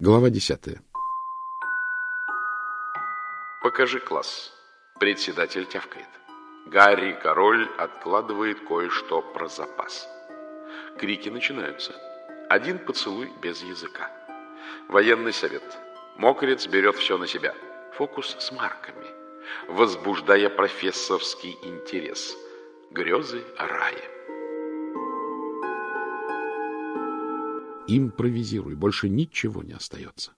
Глава десятая. Покажи класс. Председатель тявкает. Гарри Король откладывает кое-что про запас. Крики начинаются. Один поцелуй без языка. Военный совет. Мокрец берет все на себя. Фокус с марками. Возбуждая профессорский интерес. Грезы о. Импровизируй, больше ничего не остается.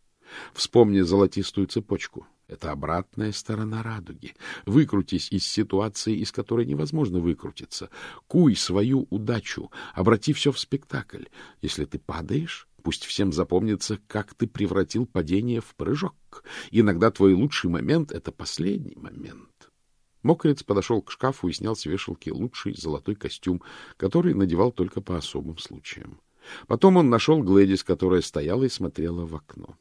Вспомни золотистую цепочку. Это обратная сторона радуги. Выкрутись из ситуации, из которой невозможно выкрутиться. Куй свою удачу, обрати все в спектакль. Если ты падаешь, пусть всем запомнится, как ты превратил падение в прыжок. Иногда твой лучший момент — это последний момент. Мокрец подошел к шкафу и снял с вешалки лучший золотой костюм, который надевал только по особым случаям. Потом он нашел Глэдис, которая стояла и смотрела в окно.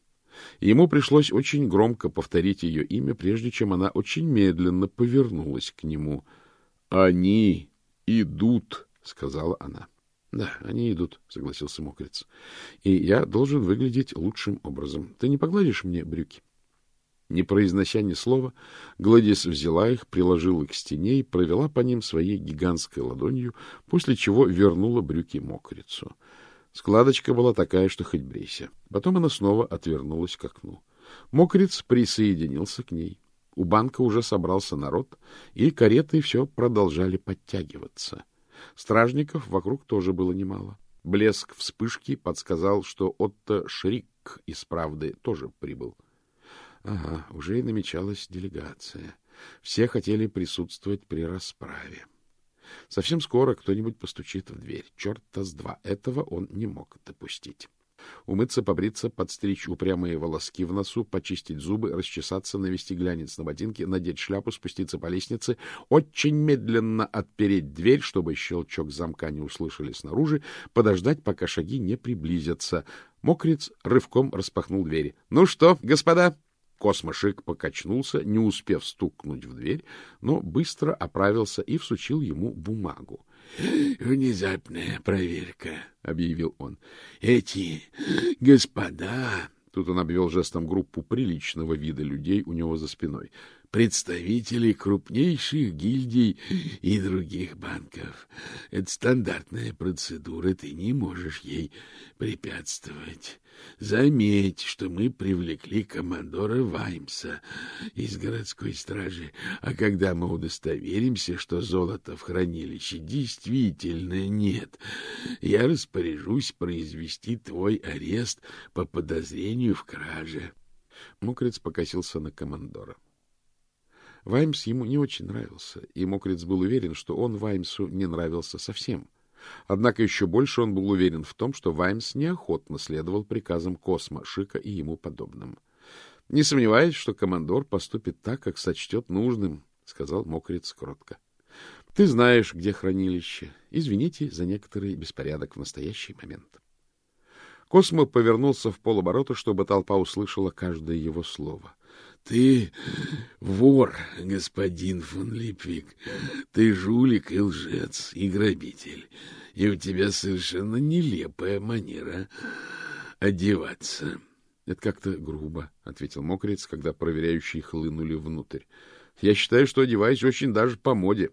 Ему пришлось очень громко повторить ее имя, прежде чем она очень медленно повернулась к нему. — Они идут, — сказала она. — Да, они идут, — согласился мокрец. — И я должен выглядеть лучшим образом. Ты не погладишь мне брюки? Не произнося ни слова, Гладис взяла их, приложила к стене и провела по ним своей гигантской ладонью, после чего вернула брюки мокрицу. Складочка была такая, что хоть брейся. Потом она снова отвернулась к окну. Мокриц присоединился к ней. У банка уже собрался народ, и кареты все продолжали подтягиваться. Стражников вокруг тоже было немало. Блеск вспышки подсказал, что Отто Шрик из «Правды» тоже прибыл. Ага, уже и намечалась делегация. Все хотели присутствовать при расправе. Совсем скоро кто-нибудь постучит в дверь. Черта с два. Этого он не мог допустить. Умыться, побриться, подстричь упрямые волоски в носу, почистить зубы, расчесаться, навести глянец на ботинки, надеть шляпу, спуститься по лестнице, очень медленно отпереть дверь, чтобы щелчок замка не услышали снаружи, подождать, пока шаги не приблизятся. Мокриц рывком распахнул двери. — Ну что, господа? Космошик покачнулся, не успев стукнуть в дверь, но быстро оправился и всучил ему бумагу. — Внезапная проверка, — объявил он. — Эти господа... Тут он обвел жестом группу приличного вида людей у него за спиной представителей крупнейших гильдий и других банков. Это стандартная процедура, ты не можешь ей препятствовать. Заметь, что мы привлекли командора Ваймса из городской стражи, а когда мы удостоверимся, что золота в хранилище действительно нет, я распоряжусь произвести твой арест по подозрению в краже. Мокрец покосился на командора. Ваймс ему не очень нравился, и Мокриц был уверен, что он Ваймсу не нравился совсем. Однако еще больше он был уверен в том, что Ваймс неохотно следовал приказам Космо, Шика и ему подобным. — Не сомневаюсь, что командор поступит так, как сочтет нужным, — сказал Мокриц кротко. — Ты знаешь, где хранилище. Извините за некоторый беспорядок в настоящий момент. Космо повернулся в полоборота, чтобы толпа услышала каждое его слово. — Ты вор, господин фон Липвик. Ты жулик и лжец, и грабитель. И у тебя совершенно нелепая манера одеваться. — Это как-то грубо, — ответил мокрец, когда проверяющие хлынули внутрь. — Я считаю, что одеваюсь очень даже по моде.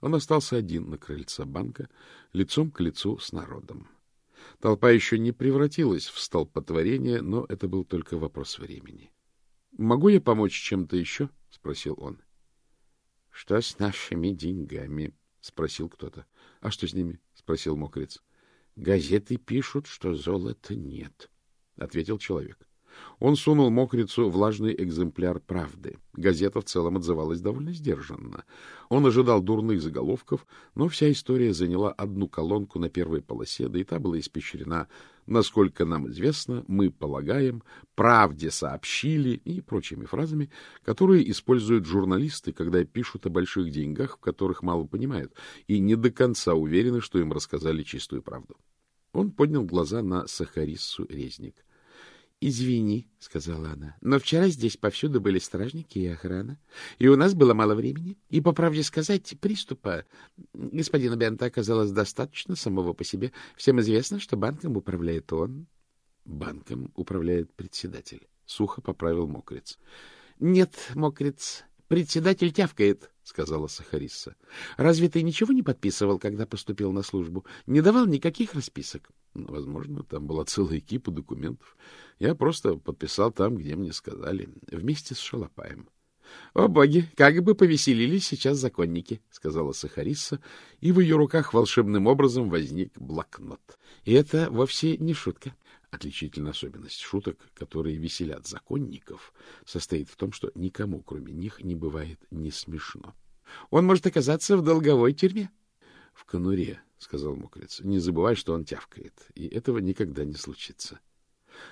Он остался один на крыльце банка, лицом к лицу с народом. Толпа еще не превратилась в столпотворение, но это был только вопрос времени. — Могу я помочь чем-то еще? — спросил он. — Что с нашими деньгами? — спросил кто-то. — А что с ними? — спросил мокрец. — Газеты пишут, что золота нет, — ответил человек. Он сунул мокрицу влажный экземпляр «Правды». Газета в целом отзывалась довольно сдержанно. Он ожидал дурных заголовков, но вся история заняла одну колонку на первой полосе, да и та была испещрена «Насколько нам известно, мы полагаем», «Правде сообщили» и прочими фразами, которые используют журналисты, когда пишут о больших деньгах, в которых мало понимают, и не до конца уверены, что им рассказали чистую правду. Он поднял глаза на Сахариссу Резник — Извини, — сказала она, — но вчера здесь повсюду были стражники и охрана, и у нас было мало времени. И, по правде сказать, приступа господина Бента оказалось достаточно самого по себе. Всем известно, что банком управляет он. банком управляет председатель. Сухо поправил Мокриц. — Нет, Мокриц, председатель тявкает, — сказала Сахарисса. — Разве ты ничего не подписывал, когда поступил на службу? Не давал никаких расписок? Возможно, там была целая кипа документов. Я просто подписал там, где мне сказали, вместе с Шалопаем. — О, боги, как бы повеселились сейчас законники, — сказала Сахарисса, и в ее руках волшебным образом возник блокнот. И это вовсе не шутка. Отличительная особенность шуток, которые веселят законников, состоит в том, что никому, кроме них, не бывает не смешно. Он может оказаться в долговой тюрьме. — В конуре, — сказал мокрец. — Не забывай, что он тявкает, и этого никогда не случится.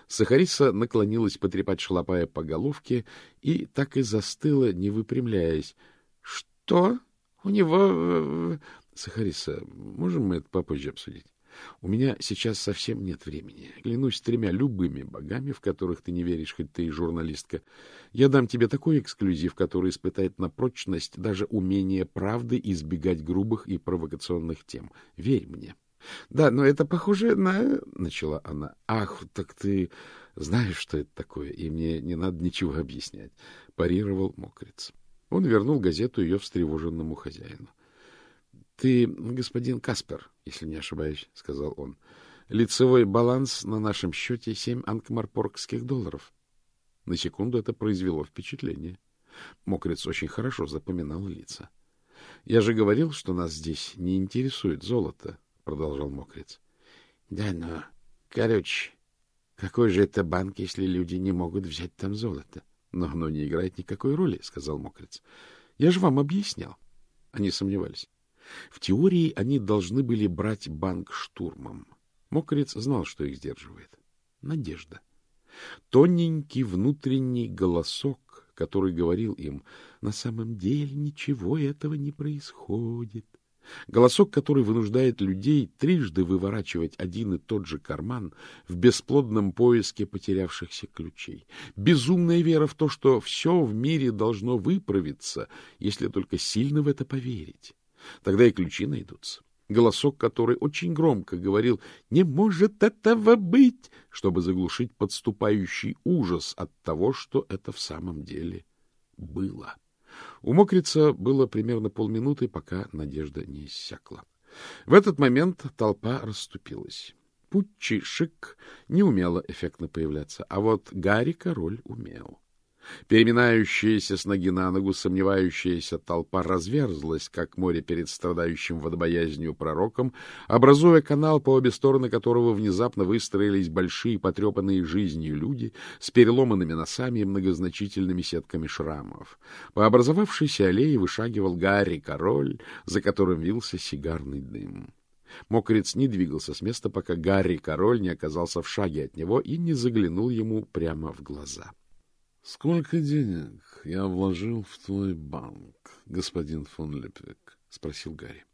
Сахариса наклонилась потрепать шалопая по головке и так и застыла, не выпрямляясь. — Что? У него... Сахариса, можем мы это попозже обсудить? У меня сейчас совсем нет времени. Клянусь тремя любыми богами, в которых ты не веришь, хоть ты и журналистка. Я дам тебе такой эксклюзив, который испытает на прочность даже умение правды избегать грубых и провокационных тем. Верь мне. — Да, но это похоже на... — начала она. — Ах, так ты знаешь, что это такое, и мне не надо ничего объяснять. Парировал мокрец. Он вернул газету ее встревоженному хозяину. — Ты господин Каспер, если не ошибаюсь, — сказал он. — Лицевой баланс на нашем счете семь анкмарпоргских долларов. На секунду это произвело впечатление. Мокрец очень хорошо запоминал лица. — Я же говорил, что нас здесь не интересует золото, — продолжал Мокрец. — Да, но, короче, какой же это банк, если люди не могут взять там золото? — Но оно не играет никакой роли, — сказал Мокрец. — Я же вам объяснял. Они сомневались. В теории они должны были брать банк штурмом. Мокрец знал, что их сдерживает. Надежда. Тоненький внутренний голосок, который говорил им, на самом деле ничего этого не происходит. Голосок, который вынуждает людей трижды выворачивать один и тот же карман в бесплодном поиске потерявшихся ключей. Безумная вера в то, что все в мире должно выправиться, если только сильно в это поверить. Тогда и ключи найдутся. Голосок, который очень громко говорил «Не может этого быть!», чтобы заглушить подступающий ужас от того, что это в самом деле было. У мокрица было примерно полминуты, пока надежда не иссякла. В этот момент толпа расступилась. Путчи Шик не умела эффектно появляться, а вот Гарри Король умел. Переминающаяся с ноги на ногу сомневающаяся толпа разверзлась, как море перед страдающим водобоязнью пророком, образуя канал, по обе стороны которого внезапно выстроились большие потрепанные жизнью люди с переломанными носами и многозначительными сетками шрамов. По образовавшейся аллее вышагивал Гарри Король, за которым вился сигарный дым. Мокрец не двигался с места, пока Гарри Король не оказался в шаге от него и не заглянул ему прямо в глаза. —— Сколько денег я вложил в твой банк, господин фон Лепвик? — спросил Гарри.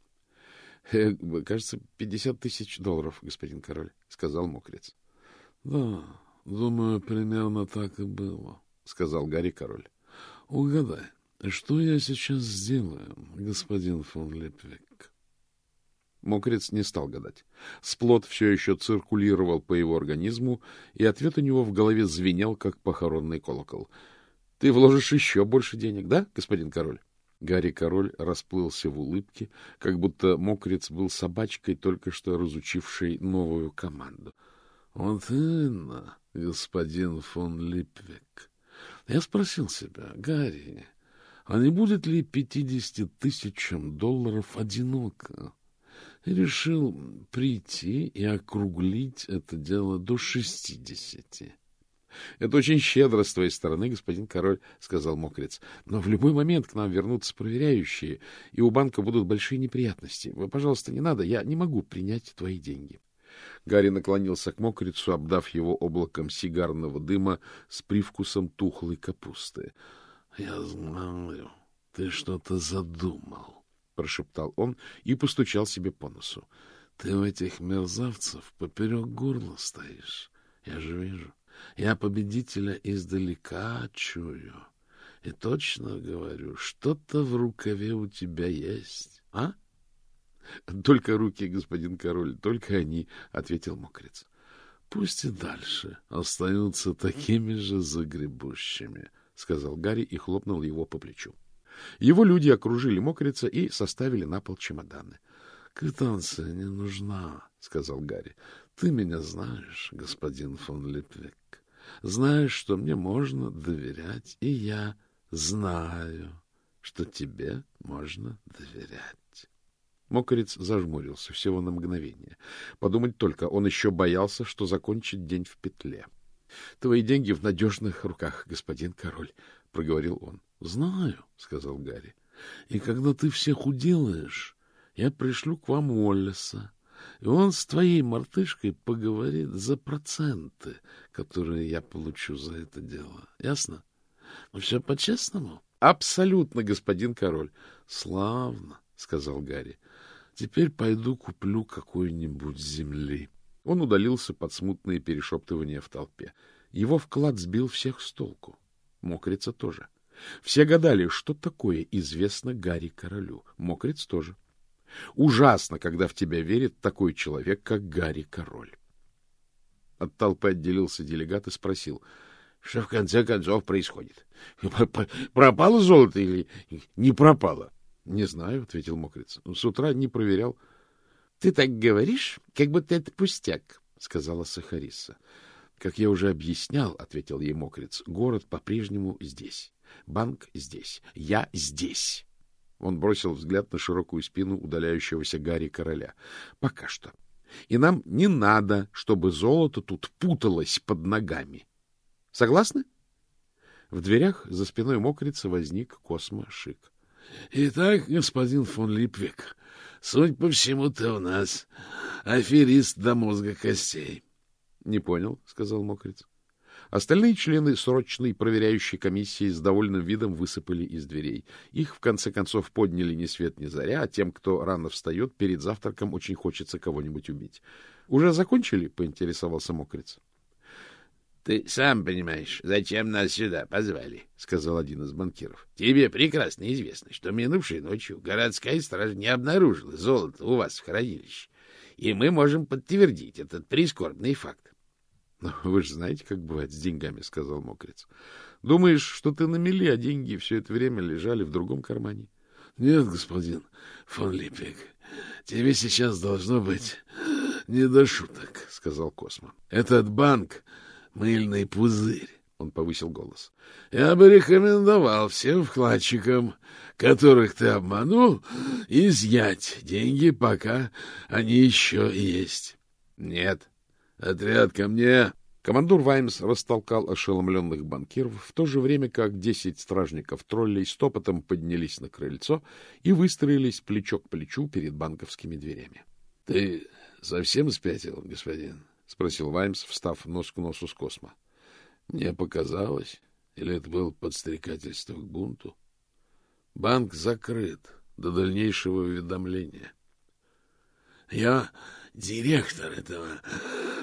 «Э, — Кажется, пятьдесят тысяч долларов, господин король, — сказал мокрец. — Да, думаю, примерно так и было, — сказал Гарри король. — Угадай, что я сейчас сделаю, господин фон Лепвик? Мокрец не стал гадать. Сплот все еще циркулировал по его организму, и ответ у него в голове звенел, как похоронный колокол. — Ты вложишь еще больше денег, да, господин король? Гарри Король расплылся в улыбке, как будто мокрец был собачкой, только что разучившей новую команду. — Вот именно, господин фон Липвик. Я спросил себя, Гарри, а не будет ли пятидесяти тысячам долларов одиноко? Решил прийти и округлить это дело до шестидесяти. — Это очень щедро с твоей стороны, господин король, — сказал мокрец. — Но в любой момент к нам вернутся проверяющие, и у банка будут большие неприятности. Пожалуйста, не надо, я не могу принять твои деньги. Гарри наклонился к мокрицу, обдав его облаком сигарного дыма с привкусом тухлой капусты. — Я знаю, ты что-то задумал прошептал он и постучал себе по носу. — Ты у этих мерзавцев поперек горла стоишь. Я же вижу. Я победителя издалека чую. И точно говорю, что-то в рукаве у тебя есть, а? — Только руки, господин король, только они, — ответил мокрец. пусть и дальше остаются такими же загребущими, — сказал Гарри и хлопнул его по плечу. Его люди окружили мокрица и составили на пол чемоданы. — Квитанция не нужна, — сказал Гарри. — Ты меня знаешь, господин фон Липвик. Знаешь, что мне можно доверять, и я знаю, что тебе можно доверять. Мокрец зажмурился всего на мгновение. Подумать только, он еще боялся, что закончит день в петле. — Твои деньги в надежных руках, господин король, — проговорил он. — Знаю, — сказал Гарри. — И когда ты всех уделаешь, я пришлю к вам Уоллеса, и он с твоей мартышкой поговорит за проценты, которые я получу за это дело. Ясно? Все по-честному? — Абсолютно, господин король. — Славно, — сказал Гарри. — Теперь пойду куплю какой-нибудь земли. Он удалился под смутные перешептывания в толпе. Его вклад сбил всех с толку. Мокрица тоже. Все гадали, что такое известно Гарри Королю. Мокриц тоже. Ужасно, когда в тебя верит такой человек, как Гарри Король. От толпы отделился делегат и спросил, что в конце концов происходит. Пропало золото или не пропало? — Не знаю, — ответил Мокриц. — С утра не проверял. — Ты так говоришь, как будто это пустяк, — сказала Сахариса. — Как я уже объяснял, — ответил ей Мокриц, — город по-прежнему здесь. Банк здесь. Я здесь. Он бросил взгляд на широкую спину удаляющегося Гарри Короля. — Пока что. И нам не надо, чтобы золото тут путалось под ногами. Согласны? В дверях за спиной мокрица возник Космо Шик. — Итак, господин фон Липвик, Суть по всему, ты у нас аферист до мозга костей. — Не понял, — сказал Мокриц. Остальные члены срочной проверяющей комиссии с довольным видом высыпали из дверей. Их, в конце концов, подняли ни свет ни заря, а тем, кто рано встает, перед завтраком очень хочется кого-нибудь убить. — Уже закончили? — поинтересовался Мокриц. — Ты сам понимаешь, зачем нас сюда позвали, — сказал один из банкиров. — Тебе прекрасно известно, что минувшей ночью городская стража не обнаружила золото у вас в хранилище, и мы можем подтвердить этот прискорбный факт. «Ну, — Вы же знаете, как бывает с деньгами, — сказал Мокриц. — Думаешь, что ты на мели, а деньги все это время лежали в другом кармане? — Нет, господин фон Липпик, тебе сейчас должно быть не до шуток, — сказал Космо. — Этот банк мыльный пузырь. Он повысил голос. — Я бы рекомендовал всем вкладчикам, которых ты обманул, изъять деньги, пока они еще есть. — Нет. Отряд ко мне. Командор Ваймс растолкал ошеломленных банкиров, в то же время как десять стражников-троллей стопотом поднялись на крыльцо и выстроились плечо к плечу перед банковскими дверями. — Ты совсем спятил, господин? — спросил Ваймс, встав нос к носу с Космо. — Мне показалось, или это было подстрекательство к бунту? Банк закрыт до дальнейшего уведомления. — Я директор этого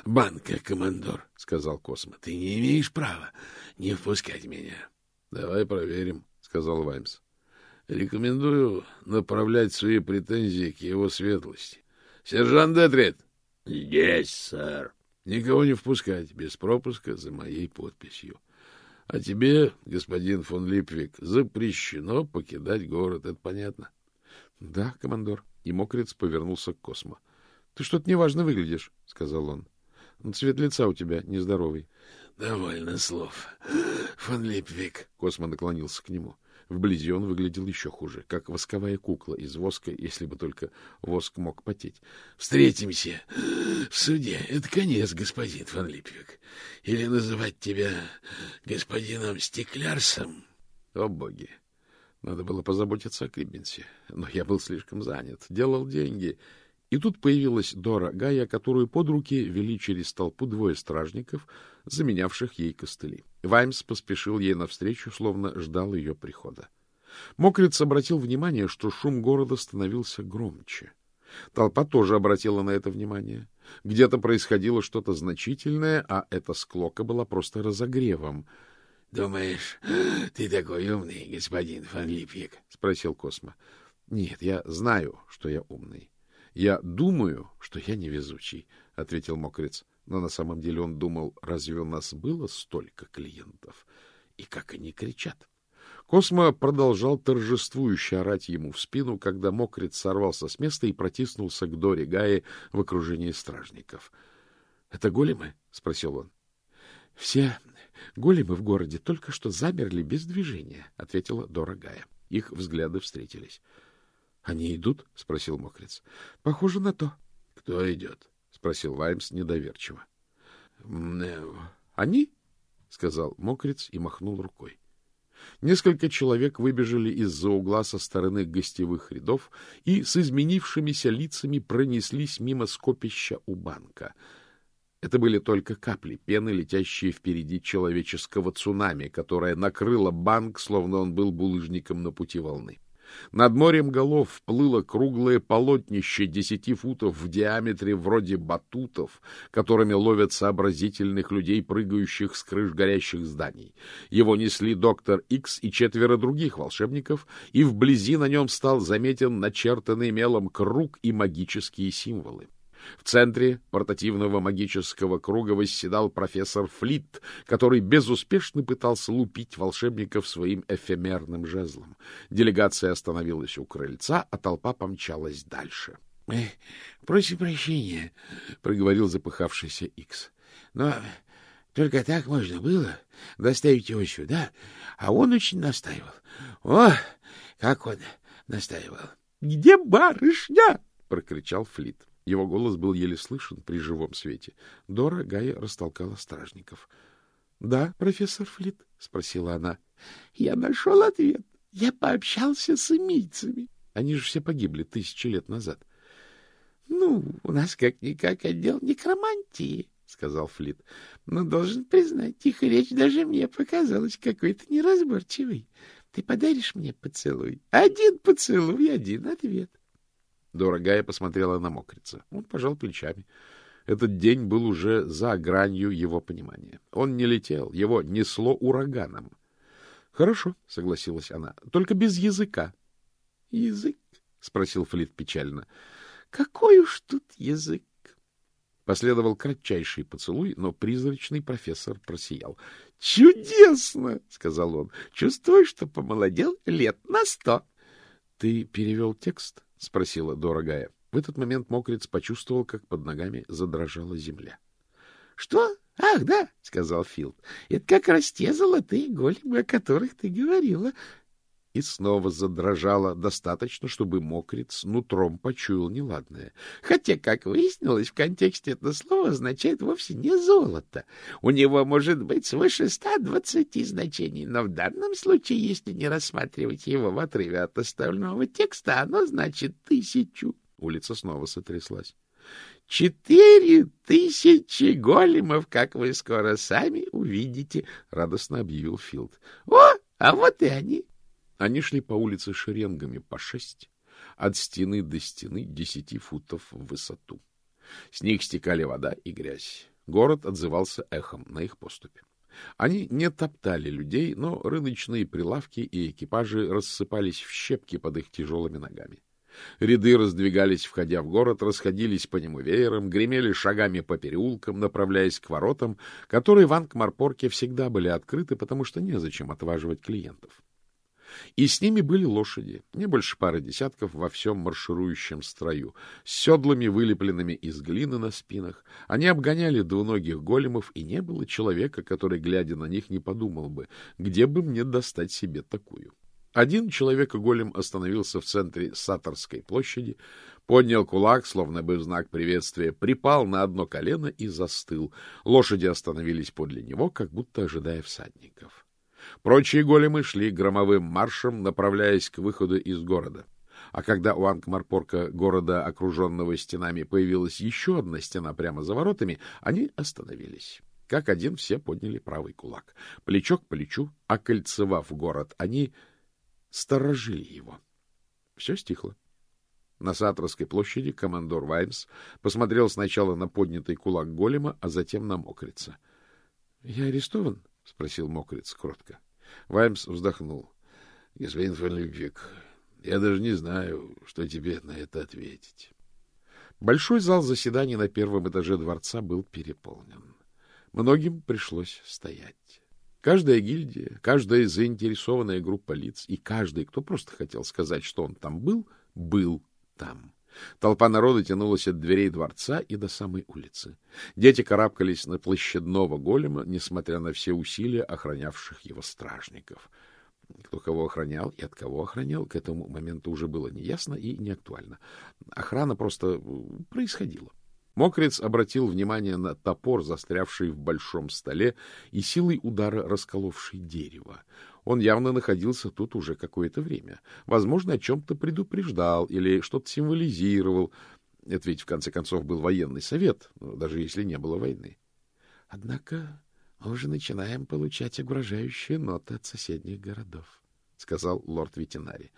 банка, командор, — сказал Космо. — Ты не имеешь права не впускать меня. — Давай проверим, — сказал Ваймс. — Рекомендую направлять свои претензии к его светлости. — Сержант Детрит! —— Здесь, сэр. — Никого не впускать без пропуска за моей подписью. А тебе, господин фон Липвик, запрещено покидать город. Это понятно? — Да, командор. И мокрец повернулся к Космо. — Ты что-то неважно выглядишь, — сказал он. — Цвет лица у тебя нездоровый. — Довольно слов. Фон Липвик. Космо наклонился к нему. Вблизи он выглядел еще хуже, как восковая кукла из воска, если бы только воск мог потеть. — Встретимся в суде. Это конец, господин Фан Липвик. Или называть тебя господином Стеклярсом? О, боги! Надо было позаботиться о Крибенсе. Но я был слишком занят, делал деньги. И тут появилась Дора Гая, которую под руки вели через толпу двое стражников, заменявших ей костыли. Ваймс поспешил ей навстречу, словно ждал ее прихода. Мокриц обратил внимание, что шум города становился громче. Толпа тоже обратила на это внимание. Где-то происходило что-то значительное, а эта склока была просто разогревом. — Думаешь, ты такой умный, господин Фан Липьек? — спросил Космо. — Нет, я знаю, что я умный. — Я думаю, что я невезучий, — ответил Мокриц. Но на самом деле он думал, разве у нас было столько клиентов? И как они кричат? Космо продолжал торжествующе орать ему в спину, когда мокрец сорвался с места и протиснулся к Доре Гае в окружении стражников. — Это големы? — спросил он. — Все големы в городе только что замерли без движения, — ответила Дора Гая. Их взгляды встретились. — Они идут? — спросил мокрец. — Похоже на то. — Кто идет? — спросил Ваймс недоверчиво. Э, — Они? — сказал мокрец и махнул рукой. Несколько человек выбежали из-за угла со стороны гостевых рядов и с изменившимися лицами пронеслись мимо скопища у банка. Это были только капли пены, летящие впереди человеческого цунами, которое накрыло банк, словно он был булыжником на пути волны. Над морем голов плыло круглое полотнище десяти футов в диаметре вроде батутов, которыми ловят сообразительных людей, прыгающих с крыш горящих зданий. Его несли доктор Икс и четверо других волшебников, и вблизи на нем стал заметен начертанный мелом круг и магические символы. В центре портативного магического круга восседал профессор Флит, который безуспешно пытался лупить волшебников своим эфемерным жезлом. Делегация остановилась у крыльца, а толпа помчалась дальше. — Просим прощения, — проговорил запыхавшийся Икс. — Но только так можно было доставить его сюда, а он очень настаивал. О, как он настаивал! — Где барышня? — прокричал Флит. Его голос был еле слышен при живом свете. Дора Гая растолкала стражников. — Да, профессор Флит? — спросила она. — Я нашел ответ. Я пообщался с эмийцами. Они же все погибли тысячи лет назад. — Ну, у нас как-никак отдел некромантии, — сказал Флит. — Но должен признать, их речь даже мне показалась какой-то неразборчивой. Ты подаришь мне поцелуй? Один поцелуй, один ответ. Дорогая посмотрела на мокрица. Он пожал плечами. Этот день был уже за гранью его понимания. Он не летел, его несло ураганом. — Хорошо, — согласилась она, — только без языка. — Язык? — спросил Флит печально. — Какой уж тут язык? Последовал кратчайший поцелуй, но призрачный профессор просиял. — Чудесно! — сказал он. — Чувствую, что помолодел лет на сто. — Ты перевел текст? — спросила дорогая. В этот момент мокрец почувствовал, как под ногами задрожала земля. — Что? Ах, да, — сказал Филд. — Это как раз те золотые големы, о которых ты говорила и снова задрожала достаточно, чтобы мокрец нутром почуял неладное. Хотя, как выяснилось, в контексте это слово означает вовсе не золото. У него может быть свыше ста двадцати значений, но в данном случае, если не рассматривать его в отрыве от остального текста, оно значит тысячу. Улица снова сотряслась. — Четыре тысячи големов, как вы скоро сами увидите, — радостно объявил Филд. — О, а вот и они! Они шли по улице шеренгами по шесть, от стены до стены десяти футов в высоту. С них стекали вода и грязь. Город отзывался эхом на их поступе. Они не топтали людей, но рыночные прилавки и экипажи рассыпались в щепки под их тяжелыми ногами. Ряды раздвигались, входя в город, расходились по нему веером, гремели шагами по переулкам, направляясь к воротам, которые в Ангмарпорке всегда были открыты, потому что незачем отваживать клиентов. И с ними были лошади, не больше пары десятков во всем марширующем строю, с седлами, вылепленными из глины на спинах. Они обгоняли двуногих големов, и не было человека, который, глядя на них, не подумал бы, где бы мне достать себе такую. Один человек-голем остановился в центре Саторской площади, поднял кулак, словно бы в знак приветствия, припал на одно колено и застыл. Лошади остановились подле него, как будто ожидая всадников. Прочие големы шли громовым маршем, направляясь к выходу из города. А когда у Ангмарпорка, города, окруженного стенами, появилась еще одна стена прямо за воротами, они остановились. Как один все подняли правый кулак. Плечо к плечу, окольцевав город, они сторожили его. Все стихло. На Саторской площади командор Ваймс посмотрел сначала на поднятый кулак голема, а затем на мокрица. — Я арестован? — спросил мокрец кротко. Ваймс вздохнул. — Господин фон Людвиг, я даже не знаю, что тебе на это ответить. Большой зал заседаний на первом этаже дворца был переполнен. Многим пришлось стоять. Каждая гильдия, каждая заинтересованная группа лиц и каждый, кто просто хотел сказать, что он там был, был там. Толпа народа тянулась от дверей дворца и до самой улицы. Дети карабкались на площадного голема, несмотря на все усилия охранявших его стражников. Кто кого охранял и от кого охранял, к этому моменту уже было неясно и не актуально. Охрана просто происходила. Мокрец обратил внимание на топор, застрявший в большом столе и силой удара расколовший дерево. Он явно находился тут уже какое-то время. Возможно, о чем-то предупреждал или что-то символизировал. Это ведь, в конце концов, был военный совет, даже если не было войны. Однако мы уже начинаем получать угрожающие ноты от соседних городов, — сказал лорд ветеринарий.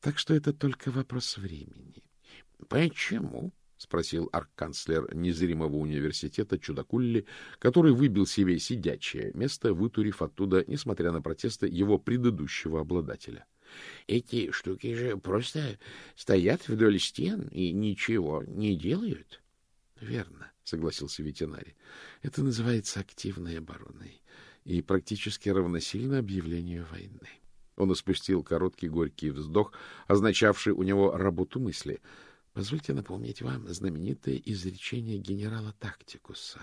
Так что это только вопрос времени. — Почему? — спросил арканцлер незримого университета Чудакулли, который выбил себе сидячее место, вытурив оттуда, несмотря на протесты его предыдущего обладателя. — Эти штуки же просто стоят вдоль стен и ничего не делают. — Верно, — согласился ветеринарий. — Это называется активной обороной и практически равносильно объявлению войны. Он испустил короткий горький вздох, означавший у него работу мысли — Позвольте напомнить вам знаменитое изречение генерала Тактикуса.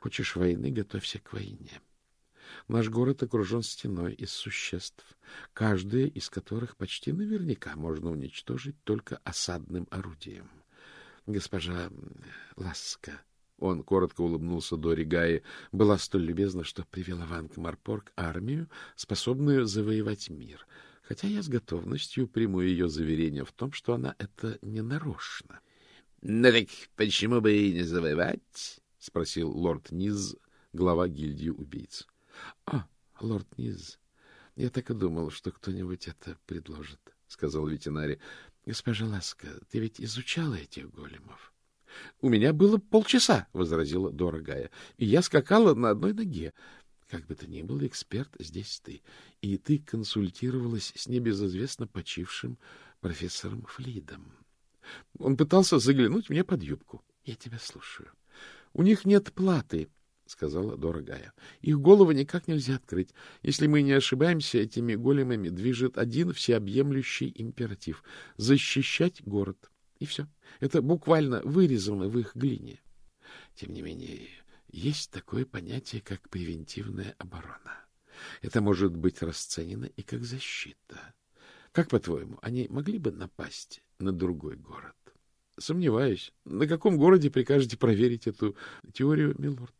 Хочешь войны, готовься к войне. Наш город окружен стеной из существ, каждое из которых почти наверняка можно уничтожить только осадным орудием. Госпожа Ласка, он коротко улыбнулся Дори Гаи, была столь любезна, что привела в Анкмарпорг армию, способную завоевать мир — хотя я с готовностью приму ее заверение в том, что она это не нарочно. — Ну так почему бы и не завоевать? — спросил лорд Низ, глава гильдии убийц. — А, лорд Низ, я так и думал, что кто-нибудь это предложит, — сказал ветеринарий. — Госпожа Ласка, ты ведь изучала этих големов? — У меня было полчаса, — возразила дорогая, — и я скакала на одной ноге. Как бы то ни было, эксперт здесь ты, и ты консультировалась с небезызвестно почившим профессором Флидом. Он пытался заглянуть мне под юбку. Я тебя слушаю. У них нет платы, — сказала дорогая. Их головы никак нельзя открыть. Если мы не ошибаемся, этими големами движет один всеобъемлющий императив — защищать город. И все. Это буквально вырезано в их глине. Тем не менее, есть такое понятие, как превентивная оборона. Это может быть расценено и как защита. Как, по-твоему, они могли бы напасть на другой город? Сомневаюсь. На каком городе прикажете проверить эту теорию, милорд?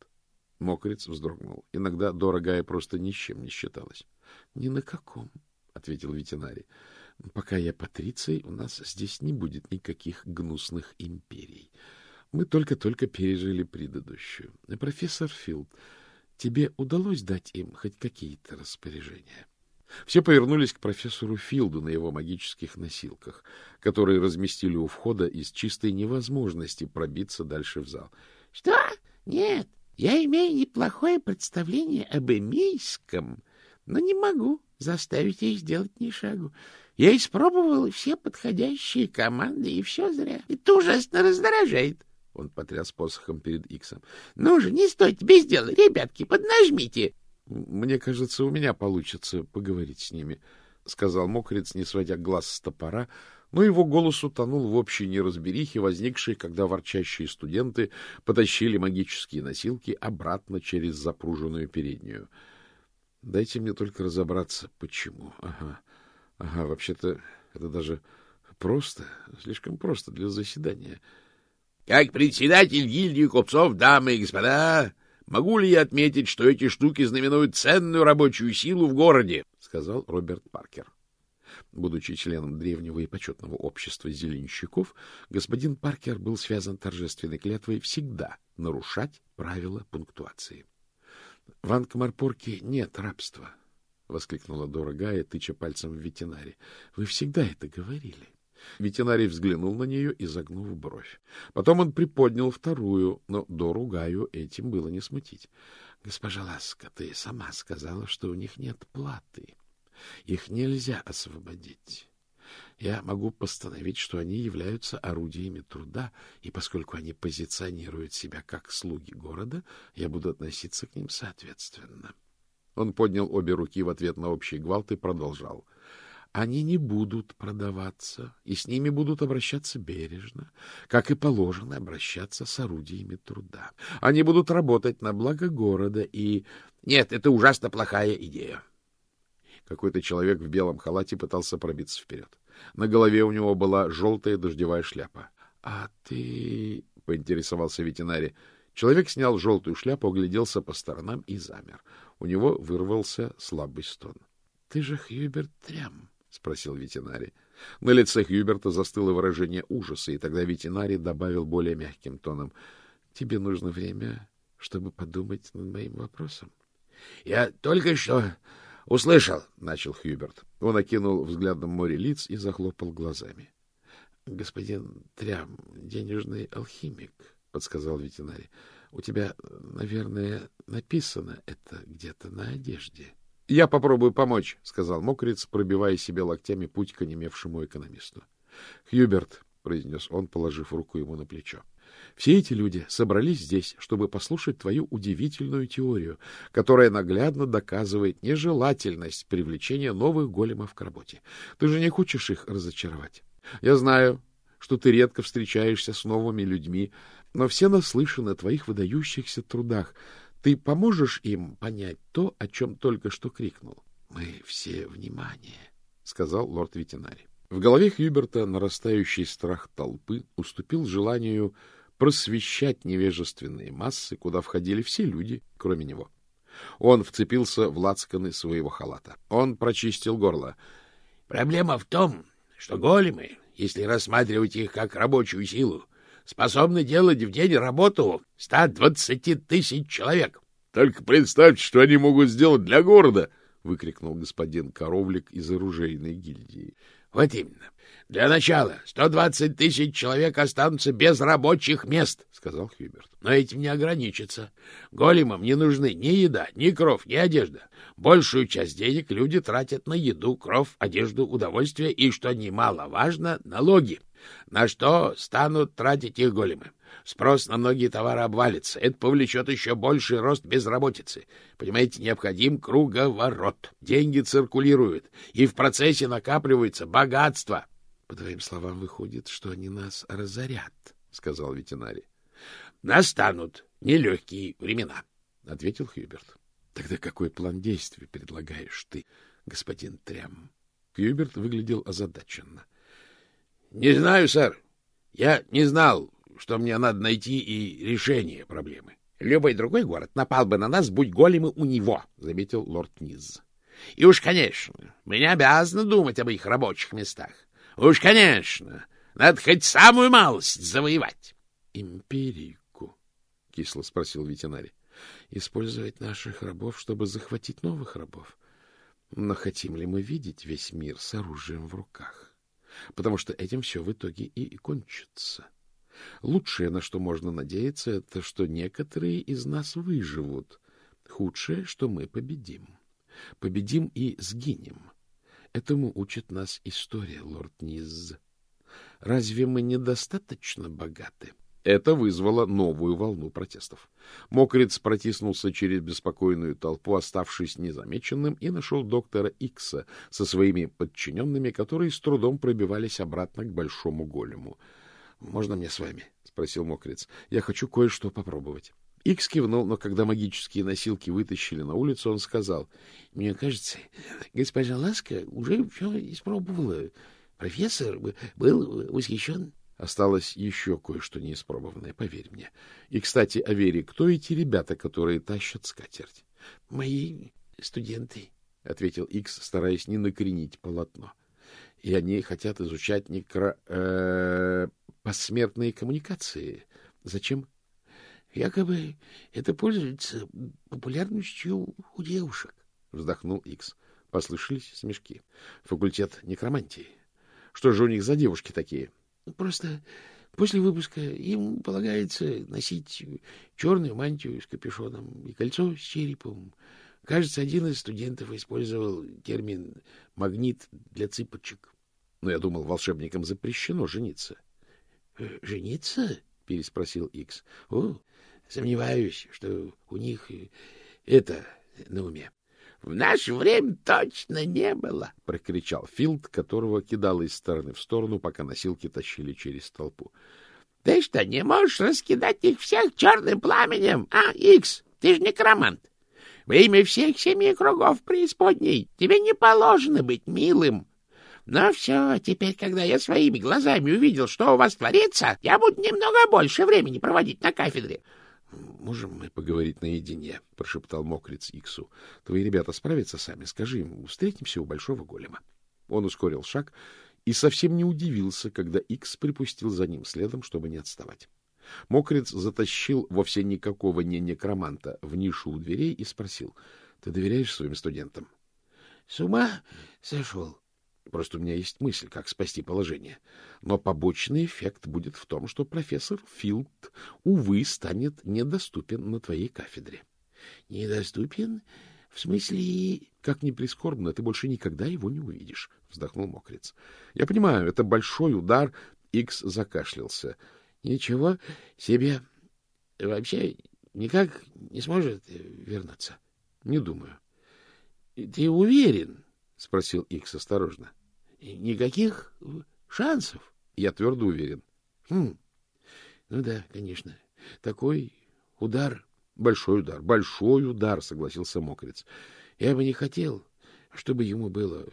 Мокрец вздрогнул. Иногда дорогая просто ни с чем не считалась. — Ни на каком, — ответил ветеринарий. — Пока я патриций, у нас здесь не будет никаких гнусных империй. Мы только-только пережили предыдущую. Профессор Филд, тебе удалось дать им хоть какие-то распоряжения? Все повернулись к профессору Филду на его магических носилках, которые разместили у входа из чистой невозможности пробиться дальше в зал. — Что? Нет, я имею неплохое представление об эмейском, но не могу заставить их сделать ни шагу. Я испробовал все подходящие команды, и все зря. Это ужасно раздражает. — он потряс посохом перед Иксом. — Ну же, не стойте без дела, ребятки, поднажмите. — Мне кажется, у меня получится поговорить с ними, — сказал мокрец, не сводя глаз с топора, но его голос утонул в общей неразберихе, возникшей, когда ворчащие студенты потащили магические носилки обратно через запруженную переднюю. — Дайте мне только разобраться, почему. Ага, ага, вообще-то это даже просто, слишком просто для заседания. — как председатель гильдии купцов, дамы и господа, могу ли я отметить, что эти штуки знаменуют ценную рабочую силу в городе? — сказал Роберт Паркер. Будучи членом древнего и почетного общества зеленщиков, господин Паркер был связан торжественной клятвой всегда нарушать правила пунктуации. — В Анкмарпорке нет рабства, — воскликнула дорогая, тыча пальцем в ветеринаре. — Вы всегда это говорили. — Ветеринарий взглянул на нее, и загнув бровь. Потом он приподнял вторую, но Дору Гаю этим было не смутить. — Госпожа Ласка, ты сама сказала, что у них нет платы. Их нельзя освободить. Я могу постановить, что они являются орудиями труда, и поскольку они позиционируют себя как слуги города, я буду относиться к ним соответственно. Он поднял обе руки в ответ на общий гвалт и продолжал. Они не будут продаваться, и с ними будут обращаться бережно, как и положено обращаться с орудиями труда. Они будут работать на благо города и... Нет, это ужасно плохая идея. Какой-то человек в белом халате пытался пробиться вперед. На голове у него была желтая дождевая шляпа. — А ты... — поинтересовался ветеринарий. Человек снял желтую шляпу, огляделся по сторонам и замер. У него вырвался слабый стон. — Ты же Хьюберт Трям, — спросил ветеринарий. На лице Хьюберта застыло выражение ужаса, и тогда ветеринарий добавил более мягким тоном. — Тебе нужно время, чтобы подумать над моим вопросом. — Я только что — Услышал, — начал Хьюберт. Он окинул взглядом море лиц и захлопал глазами. — Господин Трям, денежный алхимик, — подсказал ветеринарий. — У тебя, наверное, написано это где-то на одежде. — Я попробую помочь, — сказал мокрец, пробивая себе локтями путь к онемевшему экономисту. — Хьюберт, — произнес он, положив руку ему на плечо. Все эти люди собрались здесь, чтобы послушать твою удивительную теорию, которая наглядно доказывает нежелательность привлечения новых големов к работе. Ты же не хочешь их разочаровать. Я знаю, что ты редко встречаешься с новыми людьми, но все наслышаны о твоих выдающихся трудах. Ты поможешь им понять то, о чем только что крикнул? — Мы все внимание, — сказал лорд-ветеринарий. В голове Хьюберта нарастающий страх толпы уступил желанию просвещать невежественные массы, куда входили все люди, кроме него. Он вцепился в лацканы своего халата. Он прочистил горло. — Проблема в том, что големы, если рассматривать их как рабочую силу, способны делать в день работу 120 тысяч человек. — Только представьте, что они могут сделать для города! — выкрикнул господин Коровлик из оружейной гильдии. — Вот именно. Для начала 120 тысяч человек останутся без рабочих мест, — сказал Хьюберт. Но этим не ограничится. Големам не нужны ни еда, ни кров, ни одежда. Большую часть денег люди тратят на еду, кров, одежду, удовольствие и, что немаловажно, налоги. На что станут тратить их големы? Спрос на многие товары обвалится. Это повлечет еще больший рост безработицы. Понимаете, необходим круговорот. Деньги циркулируют, и в процессе накапливается богатство. — По твоим словам, выходит, что они нас разорят, — сказал ветеринарий. — Настанут нелегкие времена, — ответил Хьюберт. — Тогда какой план действий предлагаешь ты, господин Трям? Хьюберт выглядел озадаченно. — Не знаю, сэр. Я не знал, что мне надо найти и решение проблемы. — Любой другой город напал бы на нас, будь големы у него, — заметил лорд Низ. — И уж, конечно, мы не обязаны думать об их рабочих местах. Уж, конечно, надо хоть самую малость завоевать. — Империку? — кисло спросил ветеринарий. — Использовать наших рабов, чтобы захватить новых рабов? Но хотим ли мы видеть весь мир с оружием в руках? Потому что этим все в итоге и кончится. Лучшее, на что можно надеяться, это что некоторые из нас выживут. Худшее, что мы победим. Победим и сгинем. Этому учит нас история, лорд Низ. Разве мы недостаточно богаты? Это вызвало новую волну протестов. Мокриц протиснулся через беспокойную толпу, оставшись незамеченным, и нашел доктора Икса со своими подчиненными, которые с трудом пробивались обратно к большому голему. — Можно мне с вами? — спросил Мокриц. — Я хочу кое-что попробовать. Икс кивнул, но когда магические носилки вытащили на улицу, он сказал, — Мне кажется, госпожа Ласка уже все испробовала. Профессор был восхищен. Осталось еще кое-что неиспробованное, поверь мне. И, кстати, о Вере, кто эти ребята, которые тащат скатерть? — Мои студенты, — ответил Икс, стараясь не накренить полотно. — И они хотят изучать некро... Э, посмертные коммуникации. Зачем? — Якобы это пользуется популярностью у девушек, — вздохнул Икс. Послышались смешки. Факультет некромантии. Что же у них за девушки такие? — Просто после выпуска им полагается носить черную мантию с капюшоном и кольцо с черепом. Кажется, один из студентов использовал термин «магнит для цыпочек». Но я думал, волшебникам запрещено жениться. «Э, — Жениться? — переспросил Икс. — О, сомневаюсь, что у них это на уме. — В наше время точно не было, — прокричал Филд, которого кидало из стороны в сторону, пока носилки тащили через толпу. — Ты что, не можешь раскидать их всех черным пламенем, а, Икс? Ты же некромант. Во имя всех семи кругов преисподней тебе не положено быть милым. Но все, теперь, когда я своими глазами увидел, что у вас творится, я буду немного больше времени проводить на кафедре. — Можем мы поговорить наедине? — прошептал мокрец Иксу. — Твои ребята справятся сами. Скажи им, встретимся у большого голема. Он ускорил шаг и совсем не удивился, когда Икс припустил за ним следом, чтобы не отставать. Мокрец затащил вовсе никакого не некроманта в нишу у дверей и спросил, — Ты доверяешь своим студентам? — С ума сошел? Просто у меня есть мысль, как спасти положение. Но побочный эффект будет в том, что профессор Филд, увы, станет недоступен на твоей кафедре. — Недоступен? В смысле... — Как ни прискорбно, ты больше никогда его не увидишь, — вздохнул Мокрец. — Я понимаю, это большой удар. Икс закашлялся. — Ничего себе. Вообще никак не сможет вернуться? — Не думаю. — Ты уверен? — спросил Икс осторожно. — Никаких шансов? — Я твердо уверен. — Хм. Ну да, конечно. Такой удар... — Большой удар, большой удар, — согласился Мокрец. — Я бы не хотел, чтобы ему было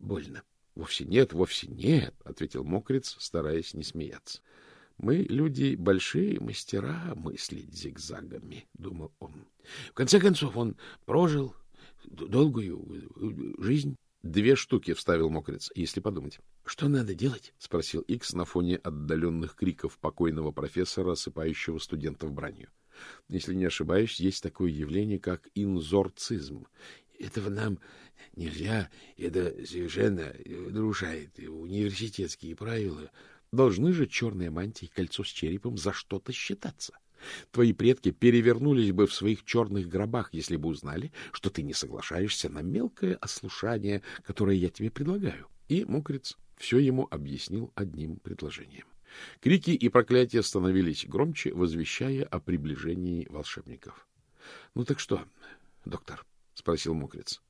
больно. — Вовсе нет, вовсе нет, — ответил Мокрец, стараясь не смеяться. — Мы, люди, большие мастера мыслить зигзагами, — думал он. В конце концов, он прожил долгую жизнь. — Две штуки, — вставил Мокрец, — если подумать. — Что надо делать? — спросил Икс на фоне отдаленных криков покойного профессора, осыпающего студентов бранью. Если не ошибаюсь, есть такое явление, как инзорцизм. Этого нам нельзя, это совершенно нарушает университетские правила. Должны же черная мантия и кольцо с черепом за что-то считаться. Твои предки перевернулись бы в своих черных гробах, если бы узнали, что ты не соглашаешься на мелкое ослушание, которое я тебе предлагаю. И Мокриц все ему объяснил одним предложением. Крики и проклятия становились громче, возвещая о приближении волшебников. — Ну так что, доктор? — спросил Мокриц.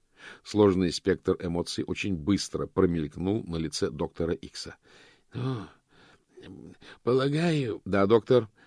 Сложный спектр эмоций очень быстро промелькнул на лице доктора Икса. — Ну, полагаю... — Да, доктор. —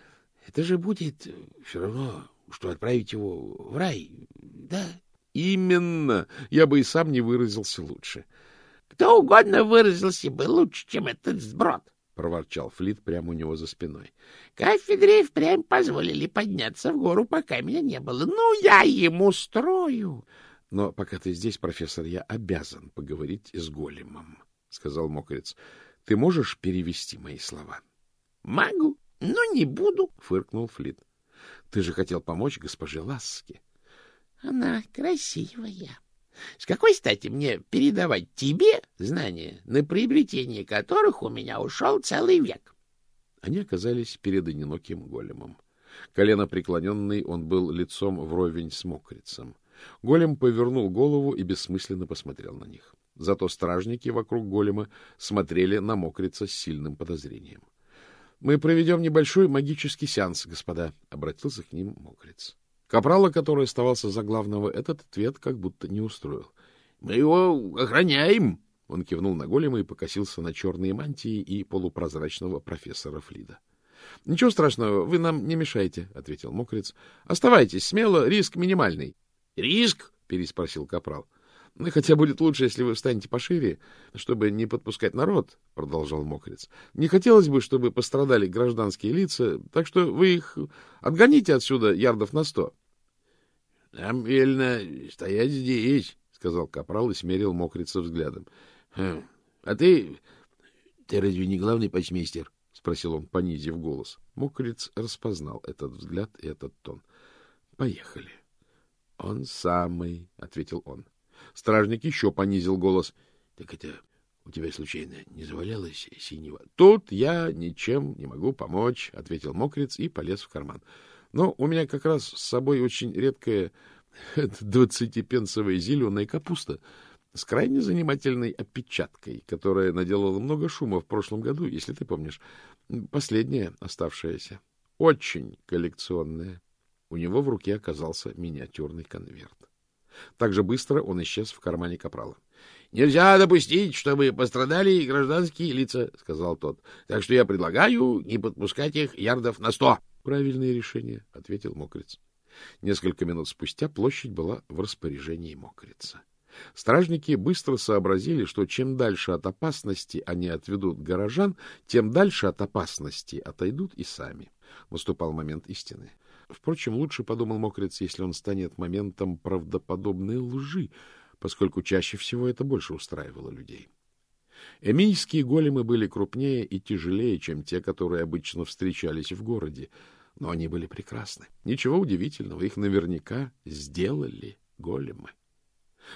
Это же будет все равно, что отправить его в рай, да? — Именно. Я бы и сам не выразился лучше. — Кто угодно выразился бы лучше, чем этот сброд, — проворчал Флит прямо у него за спиной. — Кафедре впрямь позволили подняться в гору, пока меня не было. Ну, я ему строю. — Но пока ты здесь, профессор, я обязан поговорить с големом, — сказал Мокрец. — Ты можешь перевести мои слова? — Могу, но не буду, — фыркнул Флит. — Ты же хотел помочь госпоже Ласке. — Она красивая. С какой стати мне передавать тебе знания, на приобретение которых у меня ушел целый век? Они оказались перед одиноким големом. Колено преклоненный, он был лицом вровень с мокрицем. Голем повернул голову и бессмысленно посмотрел на них. Зато стражники вокруг голема смотрели на мокрица с сильным подозрением. — Мы проведем небольшой магический сеанс, господа, — обратился к ним мокриц. Капрала, который оставался за главного, этот ответ как будто не устроил. — Мы его охраняем! Он кивнул на голема и покосился на черные мантии и полупрозрачного профессора Флида. — Ничего страшного, вы нам не мешайте, — ответил мокрец. — Оставайтесь смело, риск минимальный. — Риск? — переспросил Капрал. — Ну, хотя будет лучше, если вы встанете пошире, чтобы не подпускать народ, — продолжал мокрец. — Не хотелось бы, чтобы пострадали гражданские лица, так что вы их отгоните отсюда ярдов на сто. — Нам велено стоять здесь, — сказал Капрал и смерил мокрица взглядом. Хм. — А ты... ты разве не главный почмейстер? — спросил он, понизив голос. Мокрец распознал этот взгляд и этот тон. — Поехали. — Он самый, — ответил он. Стражник еще понизил голос. — Так это у тебя, случайно, не завалялось синего? — Тут я ничем не могу помочь, — ответил мокрец и полез в карман. Но у меня как раз с собой очень редкая двадцатипенсовая зеленая капуста. с крайне занимательной опечаткой, которая наделала много шума в прошлом году, если ты помнишь. Последняя оставшаяся. Очень коллекционная. У него в руке оказался миниатюрный конверт. Так же быстро он исчез в кармане капрала. — Нельзя допустить, чтобы пострадали гражданские лица, — сказал тот. — Так что я предлагаю не подпускать их ярдов на сто. — Правильное решение, — ответил мокрец. Несколько минут спустя площадь была в распоряжении мокрица. Стражники быстро сообразили, что чем дальше от опасности они отведут горожан, тем дальше от опасности отойдут и сами. Наступал момент истины. Впрочем, лучше, подумал Мокрец, если он станет моментом правдоподобной лжи, поскольку чаще всего это больше устраивало людей. Эмийские големы были крупнее и тяжелее, чем те, которые обычно встречались в городе, но они были прекрасны. Ничего удивительного, их наверняка сделали големы.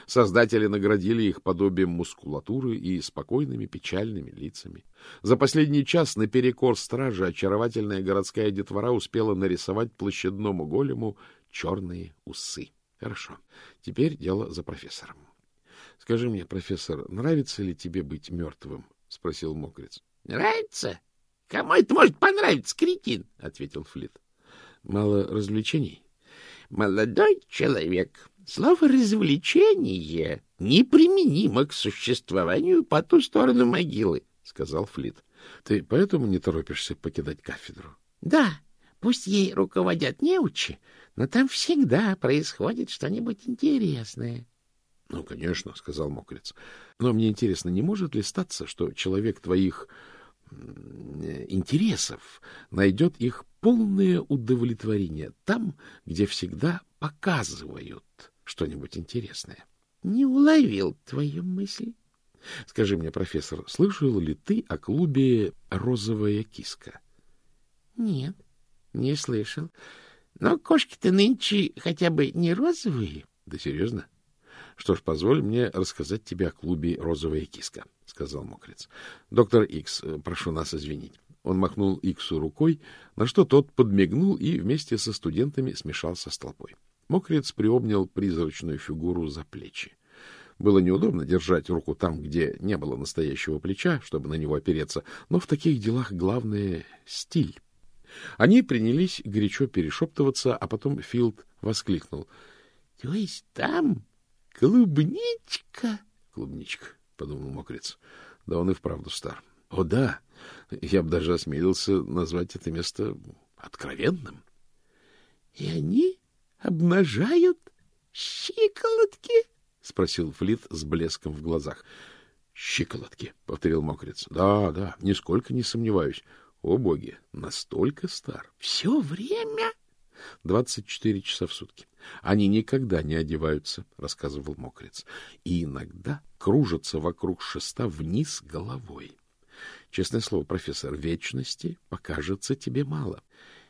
Создатели наградили их подобием мускулатуры и спокойными печальными лицами. За последний час наперекор стражи очаровательная городская детвора успела нарисовать площадному голему черные усы. Хорошо, теперь дело за профессором. — Скажи мне, профессор, нравится ли тебе быть мертвым? — спросил мокрец. — Нравится? Кому это может понравиться, кретин? — ответил Флит. — Мало развлечений? — Молодой человек, слово «развлечение» неприменимо к существованию по ту сторону могилы, — сказал Флит. — Ты поэтому не торопишься покидать кафедру? — Да, пусть ей руководят неучи, но там всегда происходит что-нибудь интересное. — Ну, конечно, — сказал Мокрец. — Но мне интересно, не может ли статься, что человек твоих интересов найдет их полное удовлетворение там, где всегда показывают что-нибудь интересное? — Не уловил твою мысль. — Скажи мне, профессор, слышал ли ты о клубе «Розовая киска»? — Нет, не слышал. Но кошки-то нынче хотя бы не розовые. — Да серьезно? Что ж, позволь мне рассказать тебе о клубе «Розовая киска», — сказал Мокрец. — Доктор Икс, прошу нас извинить. Он махнул Иксу рукой, на что тот подмигнул и вместе со студентами смешался с толпой. Мокрец приобнял призрачную фигуру за плечи. Было неудобно держать руку там, где не было настоящего плеча, чтобы на него опереться, но в таких делах главное — стиль. Они принялись горячо перешептываться, а потом Филд воскликнул. — То есть там клубничка? — Клубничка, — подумал Мокрец. Да он и вправду стар. О, да, я бы даже осмелился назвать это место откровенным. — И они обнажают щиколотки? — спросил Флит с блеском в глазах. — Щиколотки, — повторил Мокрец. — Да, да, нисколько не сомневаюсь. О, боги, настолько стар. — Все время? — Двадцать четыре часа в сутки. Они никогда не одеваются, — рассказывал Мокрец, — и иногда кружатся вокруг шеста вниз головой. Честное слово, профессор, вечности покажется тебе мало.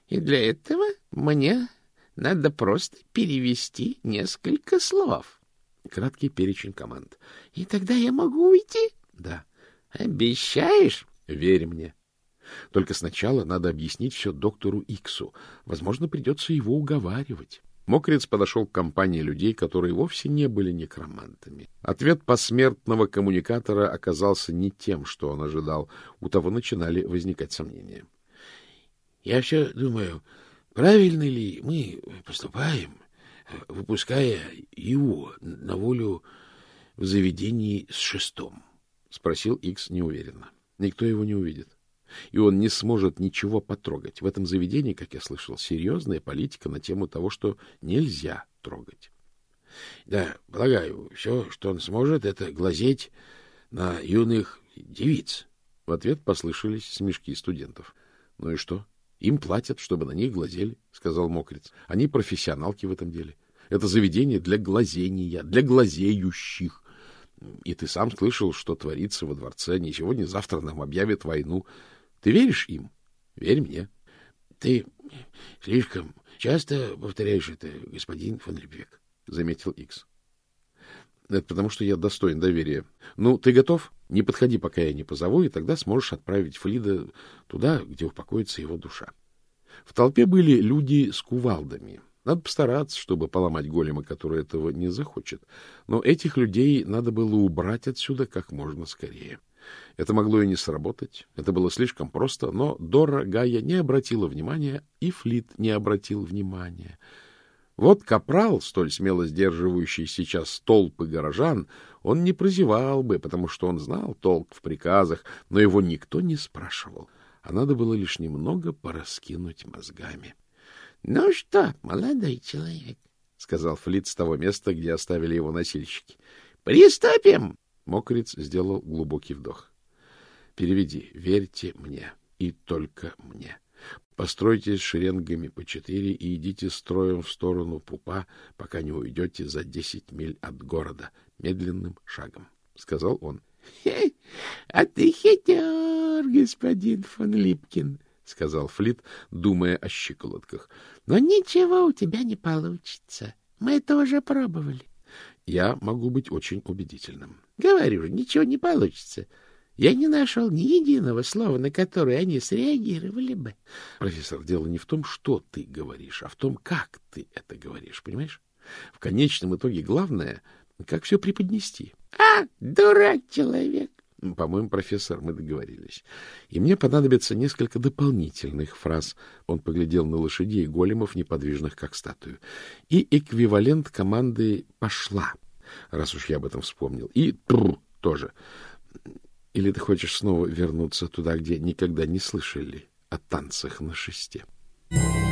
И для этого мне надо просто перевести несколько слов. Краткий перечень команд. И тогда я могу уйти? Да. Обещаешь? Верь мне. Только сначала надо объяснить все доктору Иксу. Возможно, придется его уговаривать. Мокрец подошел к компании людей, которые вовсе не были некромантами. Ответ посмертного коммуникатора оказался не тем, что он ожидал. У того начинали возникать сомнения. — Я все думаю, правильно ли мы поступаем, выпуская его на волю в заведении с шестом? — спросил Икс неуверенно. Никто его не увидит и он не сможет ничего потрогать. В этом заведении, как я слышал, серьезная политика на тему того, что нельзя трогать. Да, полагаю, все, что он сможет, это глазеть на юных девиц. В ответ послышались смешки студентов. — Ну и что? Им платят, чтобы на них глазели, — сказал Мокриц. — Они профессионалки в этом деле. Это заведение для глазения, для глазеющих. И ты сам слышал, что творится во дворце. Не сегодня, завтра нам объявят войну. Ты веришь им? Верь мне. — Ты слишком часто повторяешь это, господин фон Лепвек, — заметил Икс. — Это потому, что я достоин доверия. Ну, ты готов? Не подходи, пока я не позову, и тогда сможешь отправить Флида туда, где упокоится его душа. В толпе были люди с кувалдами. Надо постараться, чтобы поломать голема, который этого не захочет. Но этих людей надо было убрать отсюда как можно скорее. Это могло и не сработать. Это было слишком просто, но Дора Гая не обратила внимания, и Флит не обратил внимания. Вот капрал, столь смело сдерживающий сейчас толпы горожан, он не прозевал бы, потому что он знал толк в приказах, но его никто не спрашивал, а надо было лишь немного пораскинуть мозгами. — Ну что, молодой человек, — сказал Флит с того места, где оставили его носильщики. — Приступим! Мокриц сделал глубокий вдох. — Переведи. Верьте мне. И только мне. Постройтесь шеренгами по четыре и идите строем в сторону пупа, пока не уйдете за десять миль от города, медленным шагом, — сказал он. — А ты хитер, господин фон Липкин, — сказал Флит, думая о щиколотках. — Но ничего у тебя не получится. Мы это уже пробовали. — Я могу быть очень убедительным. — Говорю же, ничего не получится. Я не нашел ни единого слова, на которое они среагировали бы. Профессор, дело не в том, что ты говоришь, а в том, как ты это говоришь, понимаешь? В конечном итоге главное, как все преподнести. — А, дурак человек! По-моему, профессор, мы договорились. И мне понадобится несколько дополнительных фраз. Он поглядел на лошадей големов, неподвижных, как статую. И эквивалент команды «пошла», раз уж я об этом вспомнил. И «тру» тоже. Или ты хочешь снова вернуться туда, где никогда не слышали о танцах на шесте? Thank you.